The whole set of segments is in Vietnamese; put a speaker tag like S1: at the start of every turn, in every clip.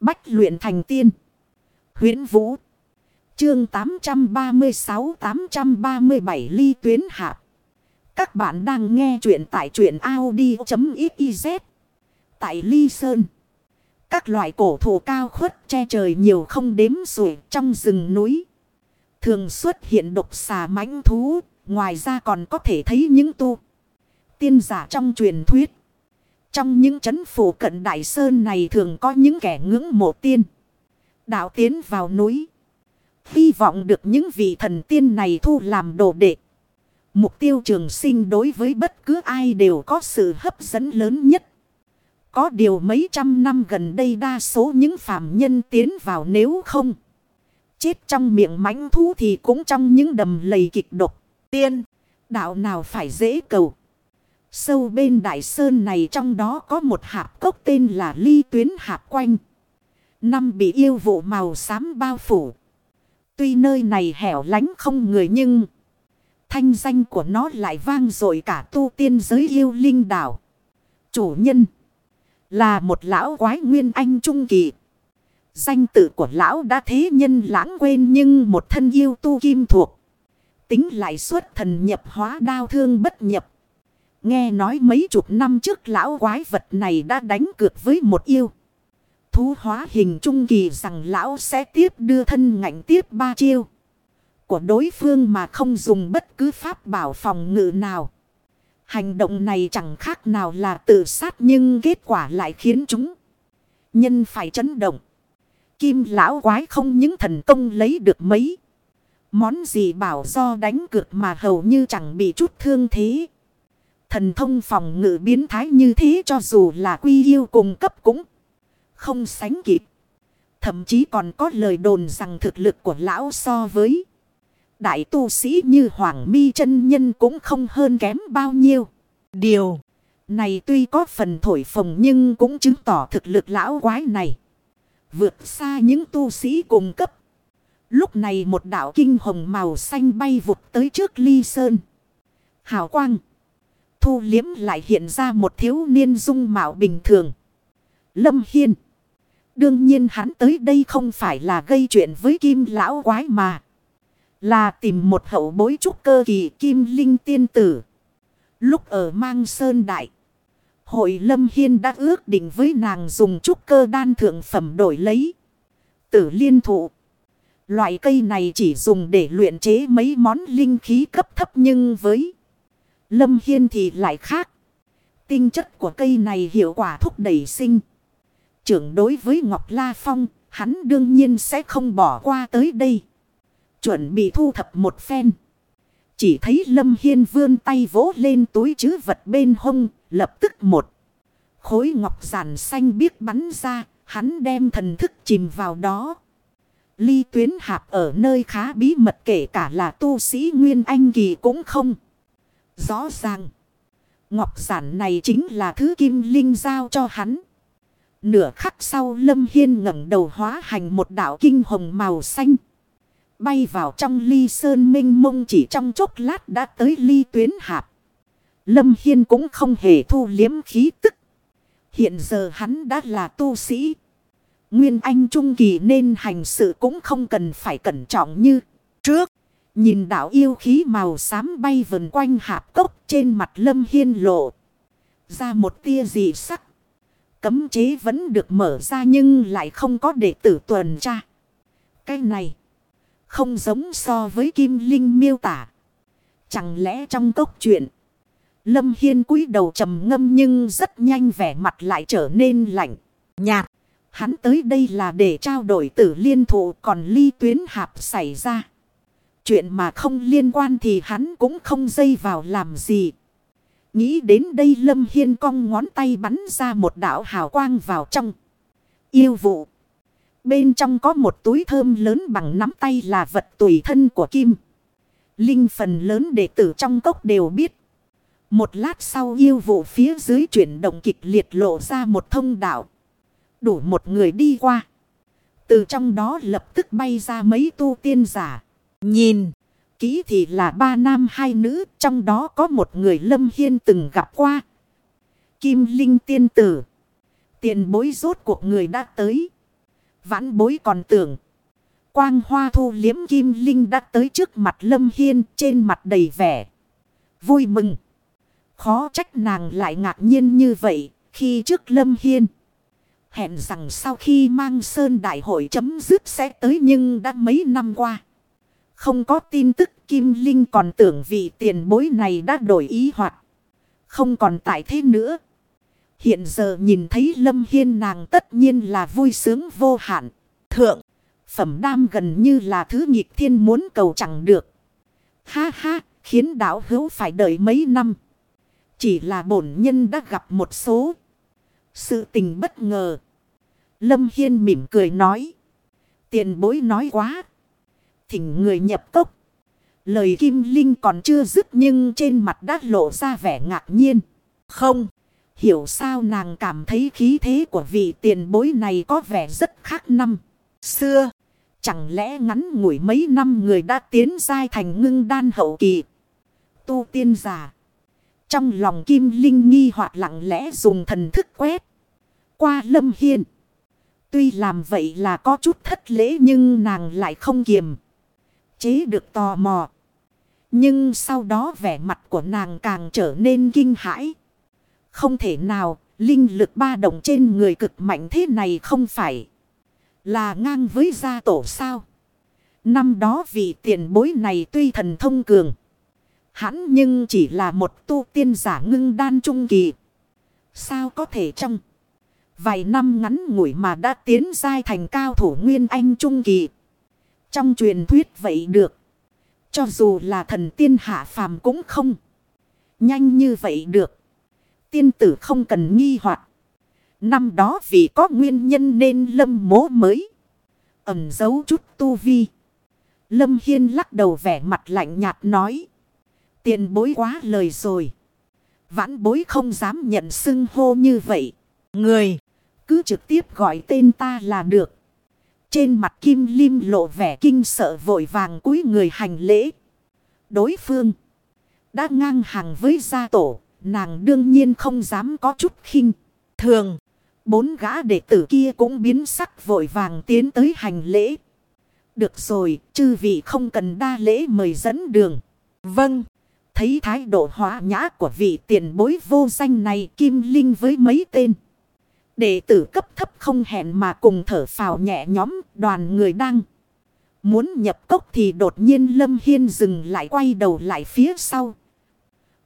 S1: Bách luyện thành tiên. huyễn Vũ. Chương 836-837 ly tuyến hạ. Các bạn đang nghe truyện tại truyện Audi.xyz. Tại Ly Sơn. Các loại cổ thụ cao khuất che trời nhiều không đếm xuể trong rừng núi. Thường xuất hiện độc xà mãnh thú. Ngoài ra còn có thể thấy những tu. Tiên giả trong truyền thuyết. Trong những chấn phủ cận đại sơn này thường có những kẻ ngưỡng mộ tiên. Đạo tiến vào núi. Hy vọng được những vị thần tiên này thu làm đồ đệ. Mục tiêu trường sinh đối với bất cứ ai đều có sự hấp dẫn lớn nhất. Có điều mấy trăm năm gần đây đa số những phàm nhân tiến vào nếu không. Chết trong miệng mãnh thú thì cũng trong những đầm lầy kịch độc. Tiên, đạo nào phải dễ cầu. Sâu bên đại sơn này trong đó có một hạp cốc tên là ly tuyến hạp quanh. Năm bị yêu vụ màu xám bao phủ. Tuy nơi này hẻo lánh không người nhưng thanh danh của nó lại vang dội cả tu tiên giới yêu linh đảo. Chủ nhân là một lão quái nguyên anh trung kỳ. Danh tự của lão đã thế nhân lãng quên nhưng một thân yêu tu kim thuộc. Tính lại xuất thần nhập hóa đao thương bất nhập. Nghe nói mấy chục năm trước lão quái vật này đã đánh cược với một yêu. Thú hóa hình trung kỳ rằng lão sẽ tiếp đưa thân ngạnh tiếp ba chiêu. Của đối phương mà không dùng bất cứ pháp bảo phòng ngự nào. Hành động này chẳng khác nào là tự sát nhưng kết quả lại khiến chúng. Nhân phải chấn động. Kim lão quái không những thần công lấy được mấy. Món gì bảo do đánh cược mà hầu như chẳng bị chút thương thế. Thần thông phòng ngự biến thái như thế cho dù là quy yêu cùng cấp cũng không sánh kịp. Thậm chí còn có lời đồn rằng thực lực của lão so với đại tu sĩ như Hoàng Mi chân Nhân cũng không hơn kém bao nhiêu. Điều này tuy có phần thổi phồng nhưng cũng chứng tỏ thực lực lão quái này. Vượt xa những tu sĩ cùng cấp. Lúc này một đạo kinh hồng màu xanh bay vụt tới trước ly sơn. Hào quang. Thu liếm lại hiện ra một thiếu niên dung mạo bình thường. Lâm Hiên. Đương nhiên hắn tới đây không phải là gây chuyện với kim lão quái mà. Là tìm một hậu bối trúc cơ kỳ kim linh tiên tử. Lúc ở mang sơn đại. Hội Lâm Hiên đã ước định với nàng dùng trúc cơ đan thượng phẩm đổi lấy. Tử liên thụ. Loại cây này chỉ dùng để luyện chế mấy món linh khí cấp thấp nhưng với Lâm Hiên thì lại khác. Tinh chất của cây này hiệu quả thúc đẩy sinh. Trưởng đối với Ngọc La Phong, hắn đương nhiên sẽ không bỏ qua tới đây. Chuẩn bị thu thập một phen. Chỉ thấy Lâm Hiên vươn tay vỗ lên túi chứ vật bên hông, lập tức một. Khối ngọc giản xanh biếc bắn ra, hắn đem thần thức chìm vào đó. Ly tuyến hạp ở nơi khá bí mật kể cả là tu sĩ Nguyên Anh Kỳ cũng không. Rõ ràng. Ngọc giản này chính là thứ kim linh giao cho hắn. Nửa khắc sau Lâm Hiên ngẩng đầu hóa hành một đạo kinh hồng màu xanh. Bay vào trong ly sơn minh mông chỉ trong chốc lát đã tới ly tuyến hạp. Lâm Hiên cũng không hề thu liếm khí tức. Hiện giờ hắn đã là tu sĩ. Nguyên Anh Trung Kỳ nên hành sự cũng không cần phải cẩn trọng như trước. Nhìn đảo yêu khí màu xám bay vần quanh hạp cốc trên mặt lâm hiên lộ. Ra một tia dị sắc. Cấm chế vẫn được mở ra nhưng lại không có đệ tử tuần tra. Cái này không giống so với kim linh miêu tả. Chẳng lẽ trong cốc chuyện. Lâm Hiên cúi đầu trầm ngâm nhưng rất nhanh vẻ mặt lại trở nên lạnh, nhạt. Hắn tới đây là để trao đổi tử liên thụ còn ly tuyến hạp xảy ra. Chuyện mà không liên quan thì hắn cũng không dây vào làm gì. Nghĩ đến đây Lâm Hiên cong ngón tay bắn ra một đảo hào quang vào trong. Yêu vụ. Bên trong có một túi thơm lớn bằng nắm tay là vật tùy thân của Kim. Linh phần lớn đệ tử trong cốc đều biết. Một lát sau yêu vụ phía dưới chuyển động kịch liệt lộ ra một thông đạo. Đủ một người đi qua. Từ trong đó lập tức bay ra mấy tu tiên giả. Nhìn, kỹ thì là ba nam hai nữ, trong đó có một người Lâm Hiên từng gặp qua. Kim Linh tiên tử. Tiền bối rốt cuộc người đã tới. Vãn bối còn tưởng. Quang hoa thu liếm kim linh đã tới trước mặt Lâm Hiên trên mặt đầy vẻ. Vui mừng. Khó trách nàng lại ngạc nhiên như vậy khi trước Lâm Hiên. Hẹn rằng sau khi mang sơn đại hội chấm dứt sẽ tới nhưng đã mấy năm qua. Không có tin tức Kim Linh còn tưởng vị tiền bối này đã đổi ý hoặc không còn tại thế nữa. Hiện giờ nhìn thấy Lâm Hiên nàng tất nhiên là vui sướng vô hạn. Thượng, phẩm đam gần như là thứ nghịch thiên muốn cầu chẳng được. Ha ha, khiến đảo hữu phải đợi mấy năm. Chỉ là bổn nhân đã gặp một số sự tình bất ngờ. Lâm Hiên mỉm cười nói. Tiền bối nói quá. Thỉnh người nhập cốc. Lời Kim Linh còn chưa dứt nhưng trên mặt đã lộ ra vẻ ngạc nhiên. Không. Hiểu sao nàng cảm thấy khí thế của vị tiền bối này có vẻ rất khác năm. Xưa. Chẳng lẽ ngắn ngủi mấy năm người đã tiến dai thành ngưng đan hậu kỳ. Tu tiên giả. Trong lòng Kim Linh nghi hoặc lặng lẽ dùng thần thức quét. Qua Lâm Hiên. Tuy làm vậy là có chút thất lễ nhưng nàng lại không kiềm. Chế được tò mò. Nhưng sau đó vẻ mặt của nàng càng trở nên kinh hãi. Không thể nào, linh lực ba động trên người cực mạnh thế này không phải là ngang với gia tổ sao. Năm đó vị tiền bối này tuy thần thông cường. Hắn nhưng chỉ là một tu tiên giả ngưng đan trung kỳ. Sao có thể trong vài năm ngắn ngủi mà đã tiến giai thành cao thủ nguyên anh trung kỳ. Trong truyền thuyết vậy được. Cho dù là thần tiên hạ phàm cũng không. Nhanh như vậy được. Tiên tử không cần nghi hoặc Năm đó vì có nguyên nhân nên lâm mố mới. Ẩm giấu chút tu vi. Lâm Hiên lắc đầu vẻ mặt lạnh nhạt nói. Tiền bối quá lời rồi. Vãn bối không dám nhận xưng hô như vậy. Người, cứ trực tiếp gọi tên ta là được. Trên mặt Kim Lim lộ vẻ kinh sợ vội vàng cúi người hành lễ. Đối phương đã ngang hàng với gia tổ, nàng đương nhiên không dám có chút khinh. Thường, bốn gã đệ tử kia cũng biến sắc vội vàng tiến tới hành lễ. Được rồi, chư vị không cần đa lễ mời dẫn đường. Vâng, thấy thái độ hóa nhã của vị tiền bối vô danh này Kim Linh với mấy tên. Đệ tử cấp thấp không hẹn mà cùng thở phào nhẹ nhóm đoàn người đang. Muốn nhập cốc thì đột nhiên Lâm Hiên dừng lại quay đầu lại phía sau.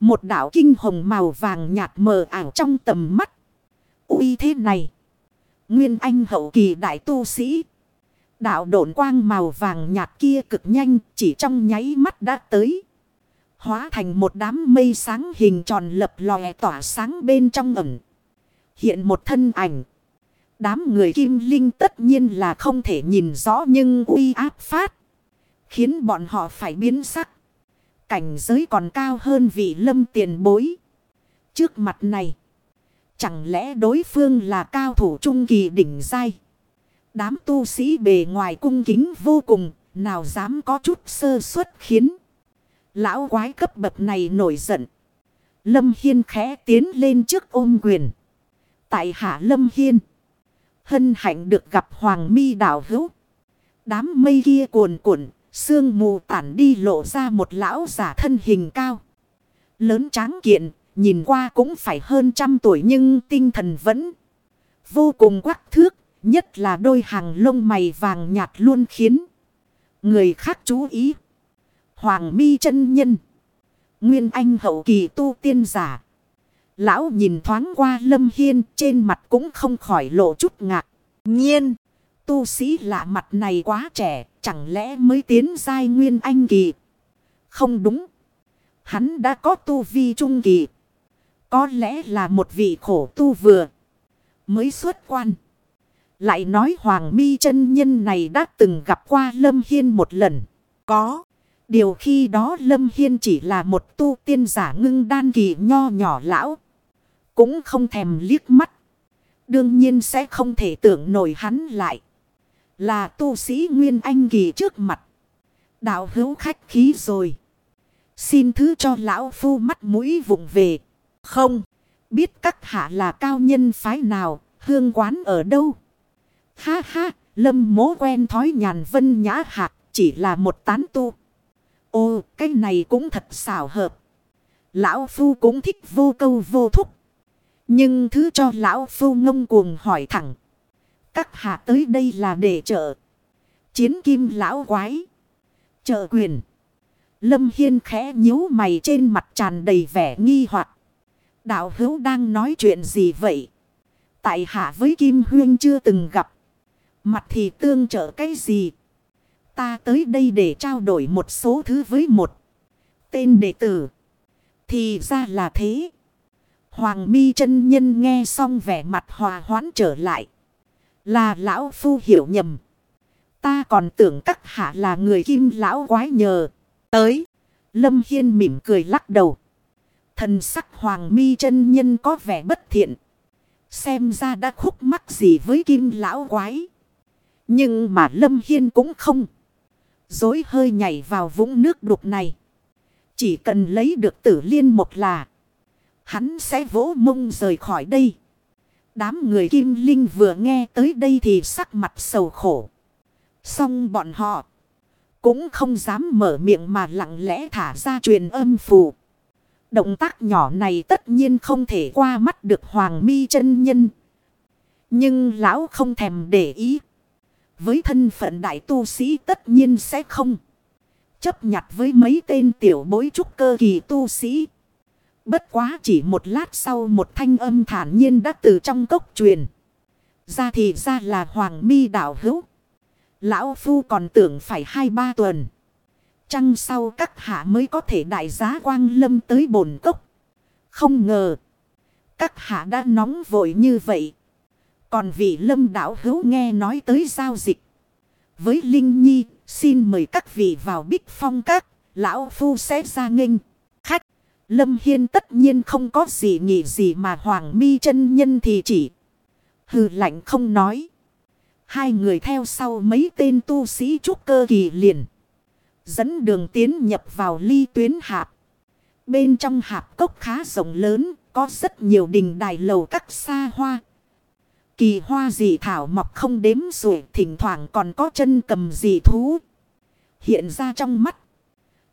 S1: Một đảo kinh hồng màu vàng nhạt mờ ảo trong tầm mắt. Ui thế này. Nguyên anh hậu kỳ đại tu sĩ. Đạo độn quang màu vàng nhạt kia cực nhanh, chỉ trong nháy mắt đã tới. Hóa thành một đám mây sáng hình tròn lập lòe tỏa sáng bên trong ẩm. Hiện một thân ảnh. Đám người kim linh tất nhiên là không thể nhìn rõ nhưng uy áp phát. Khiến bọn họ phải biến sắc. Cảnh giới còn cao hơn vị lâm tiền bối. Trước mặt này. Chẳng lẽ đối phương là cao thủ trung kỳ đỉnh dai. Đám tu sĩ bề ngoài cung kính vô cùng. Nào dám có chút sơ suất khiến. Lão quái cấp bậc này nổi giận. Lâm Hiên khẽ tiến lên trước ôm quyền. Tại Hạ Lâm Hiên. Hân hạnh được gặp Hoàng mi đảo hữu. Đám mây kia cuồn cuộn, sương mù tản đi lộ ra một lão giả thân hình cao. Lớn tráng kiện, nhìn qua cũng phải hơn trăm tuổi nhưng tinh thần vẫn vô cùng quắc thước, nhất là đôi hàng lông mày vàng nhạt luôn khiến người khác chú ý. Hoàng mi chân nhân, nguyên anh hậu kỳ tu tiên giả. Lão nhìn thoáng qua Lâm Hiên trên mặt cũng không khỏi lộ chút ngạc. Nhiên, tu sĩ lạ mặt này quá trẻ, chẳng lẽ mới tiến giai nguyên anh kỳ. Không đúng. Hắn đã có tu vi trung kỳ. Có lẽ là một vị khổ tu vừa. Mới xuất quan. Lại nói Hoàng mi chân nhân này đã từng gặp qua Lâm Hiên một lần. Có. Điều khi đó Lâm Hiên chỉ là một tu tiên giả ngưng đan kỳ nho nhỏ lão. Cũng không thèm liếc mắt. Đương nhiên sẽ không thể tưởng nổi hắn lại. Là tu sĩ Nguyên Anh Kỳ trước mặt. Đạo hữu khách khí rồi. Xin thứ cho lão phu mắt mũi vụng về. Không. Biết các hạ là cao nhân phái nào. Hương quán ở đâu. Ha ha. Lâm mố quen thói nhàn vân nhã hạc. chỉ là một tán tu. Ô, cái này cũng thật xảo hợp. Lão Phu cũng thích vô câu vô thúc. Nhưng thứ cho Lão Phu ngông cuồng hỏi thẳng. Các hạ tới đây là để trợ. Chiến kim lão quái. Trợ quyền. Lâm Hiên khẽ nhíu mày trên mặt tràn đầy vẻ nghi hoặc Đạo hữu đang nói chuyện gì vậy? Tại hạ với Kim Huyên chưa từng gặp. Mặt thì tương trợ cái gì? Ta tới đây để trao đổi một số thứ với một tên đệ tử. Thì ra là thế. Hoàng mi chân nhân nghe xong vẻ mặt hòa hoãn trở lại. Là lão phu hiểu nhầm. Ta còn tưởng các hạ là người kim lão quái nhờ. Tới. Lâm Hiên mỉm cười lắc đầu. Thần sắc hoàng mi chân nhân có vẻ bất thiện. Xem ra đã khúc mắc gì với kim lão quái. Nhưng mà Lâm Hiên cũng không. Dối hơi nhảy vào vũng nước đục này. Chỉ cần lấy được tử liên một là. Hắn sẽ vỗ mông rời khỏi đây. Đám người kim linh vừa nghe tới đây thì sắc mặt sầu khổ. Xong bọn họ. Cũng không dám mở miệng mà lặng lẽ thả ra truyền âm phù. Động tác nhỏ này tất nhiên không thể qua mắt được hoàng mi chân nhân. Nhưng lão không thèm để ý. Với thân phận đại tu sĩ tất nhiên sẽ không. Chấp nhặt với mấy tên tiểu bối trúc cơ kỳ tu sĩ. Bất quá chỉ một lát sau một thanh âm thản nhiên đã từ trong cốc truyền. Ra thì ra là hoàng mi đạo hữu. Lão Phu còn tưởng phải hai ba tuần. Chăng sau các hạ mới có thể đại giá quang lâm tới bồn cốc. Không ngờ. Các hạ đã nóng vội như vậy. Còn vị lâm đảo hữu nghe nói tới giao dịch. Với Linh Nhi, xin mời các vị vào bích phong các. Lão Phu sẽ ra nghênh. Lâm Hiên tất nhiên không có gì nghĩ gì mà Hoàng mi chân nhân thì chỉ. Hừ lạnh không nói. Hai người theo sau mấy tên tu sĩ trúc cơ kỳ liền. Dẫn đường tiến nhập vào ly tuyến hạp. Bên trong hạp cốc khá rộng lớn, có rất nhiều đình đài lầu các xa hoa. Kỳ hoa dị thảo mọc không đếm rồi, thỉnh thoảng còn có chân cầm dị thú. Hiện ra trong mắt.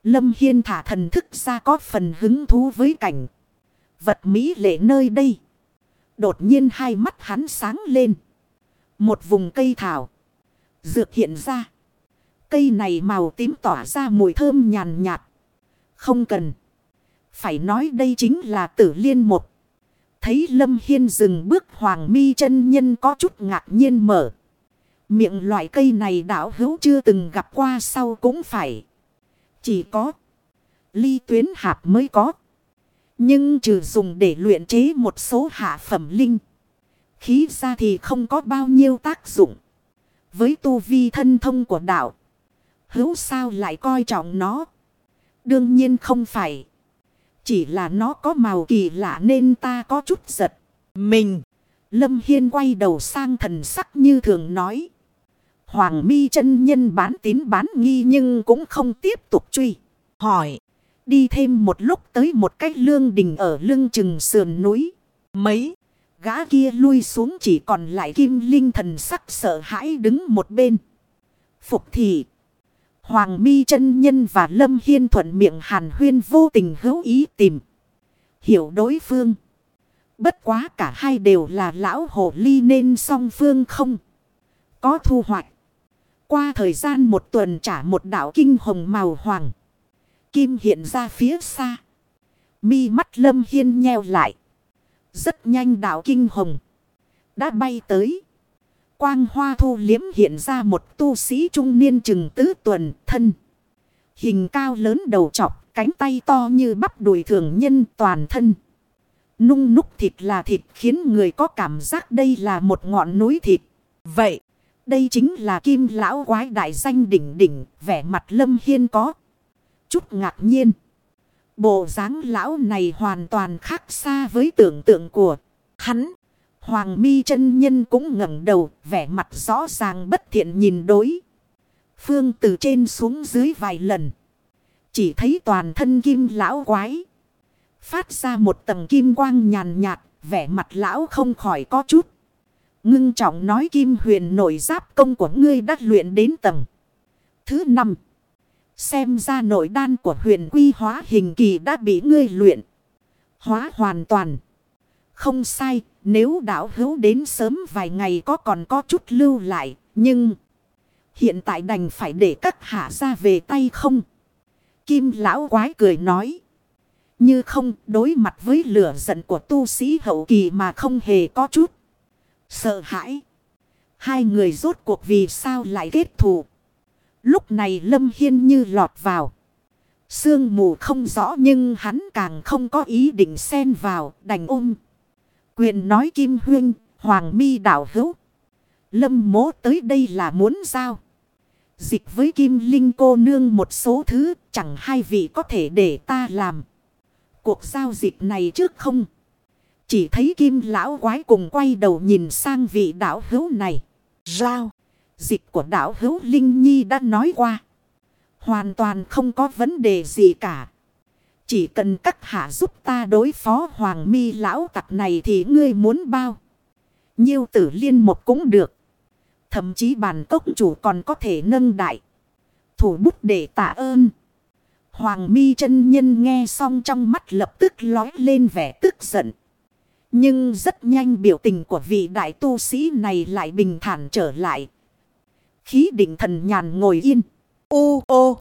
S1: Lâm Hiên thả thần thức ra có phần hứng thú với cảnh. Vật Mỹ lệ nơi đây. Đột nhiên hai mắt hắn sáng lên. Một vùng cây thảo. Dược hiện ra. Cây này màu tím tỏa ra mùi thơm nhàn nhạt. Không cần. Phải nói đây chính là tử liên một. Thấy Lâm Hiên dừng bước hoàng mi chân nhân có chút ngạc nhiên mở. Miệng loại cây này đảo hữu chưa từng gặp qua sau cũng phải. Chỉ có. Ly tuyến hạp mới có. Nhưng trừ dùng để luyện chế một số hạ phẩm linh. Khí ra thì không có bao nhiêu tác dụng. Với tu vi thân thông của đạo. Hữu sao lại coi trọng nó. Đương nhiên không phải. Chỉ là nó có màu kỳ lạ nên ta có chút giật. Mình. Lâm Hiên quay đầu sang thần sắc như thường nói. Hoàng mi chân nhân bán tín bán nghi nhưng cũng không tiếp tục truy. Hỏi. Đi thêm một lúc tới một cái lương đình ở lưng chừng sườn núi. Mấy. Gã kia lui xuống chỉ còn lại kim linh thần sắc sợ hãi đứng một bên. Phục thị. Hoàng mi chân nhân và Lâm Hiên thuận miệng hàn huyên vô tình hữu ý tìm. Hiểu đối phương. Bất quá cả hai đều là lão hồ ly nên song phương không. Có thu hoạch. Qua thời gian một tuần trả một đảo kinh hồng màu hoàng. Kim hiện ra phía xa. Mi mắt Lâm Hiên nheo lại. Rất nhanh đảo kinh hồng. Đã bay tới. Quang hoa thu liếm hiện ra một tu sĩ trung niên chừng tứ tuần thân. Hình cao lớn đầu trọc, cánh tay to như bắp đùi thường nhân toàn thân. Nung núc thịt là thịt khiến người có cảm giác đây là một ngọn núi thịt. Vậy, đây chính là kim lão quái đại danh đỉnh đỉnh, vẻ mặt lâm hiên có. Chút ngạc nhiên. Bộ dáng lão này hoàn toàn khác xa với tưởng tượng của hắn. Hoàng mi chân nhân cũng ngẩng đầu, vẻ mặt rõ ràng bất thiện nhìn đối. Phương từ trên xuống dưới vài lần. Chỉ thấy toàn thân kim lão quái. Phát ra một tầng kim quang nhàn nhạt, vẻ mặt lão không khỏi có chút. Ngưng trọng nói kim huyền nội giáp công của ngươi đã luyện đến tầng. Thứ năm Xem ra nội đan của huyền quy hóa hình kỳ đã bị ngươi luyện. Hóa hoàn toàn. Không sai, nếu đảo hữu đến sớm vài ngày có còn có chút lưu lại, nhưng... Hiện tại đành phải để các hạ ra về tay không? Kim lão quái cười nói. Như không đối mặt với lửa giận của tu sĩ hậu kỳ mà không hề có chút. Sợ hãi. Hai người rốt cuộc vì sao lại kết thù. Lúc này Lâm Hiên như lọt vào. Sương mù không rõ nhưng hắn càng không có ý định xen vào đành ôm. Quyền nói Kim Huyên, Hoàng mi đảo hữu. Lâm mố tới đây là muốn sao? Dịch với Kim Linh cô nương một số thứ chẳng hai vị có thể để ta làm. Cuộc giao dịch này trước không? Chỉ thấy Kim lão quái cùng quay đầu nhìn sang vị đảo hữu này. Giao. Dịch của đảo hữu Linh Nhi đã nói qua. Hoàn toàn không có vấn đề gì cả. Chỉ cần các hạ giúp ta đối phó hoàng mi lão tặc này thì ngươi muốn bao. Nhiêu tử liên một cũng được. Thậm chí bản cốc chủ còn có thể nâng đại. Thủ bút để tạ ơn. Hoàng mi chân nhân nghe xong trong mắt lập tức lói lên vẻ tức giận. Nhưng rất nhanh biểu tình của vị đại tu sĩ này lại bình thản trở lại. Khí định thần nhàn ngồi yên. Ô ô.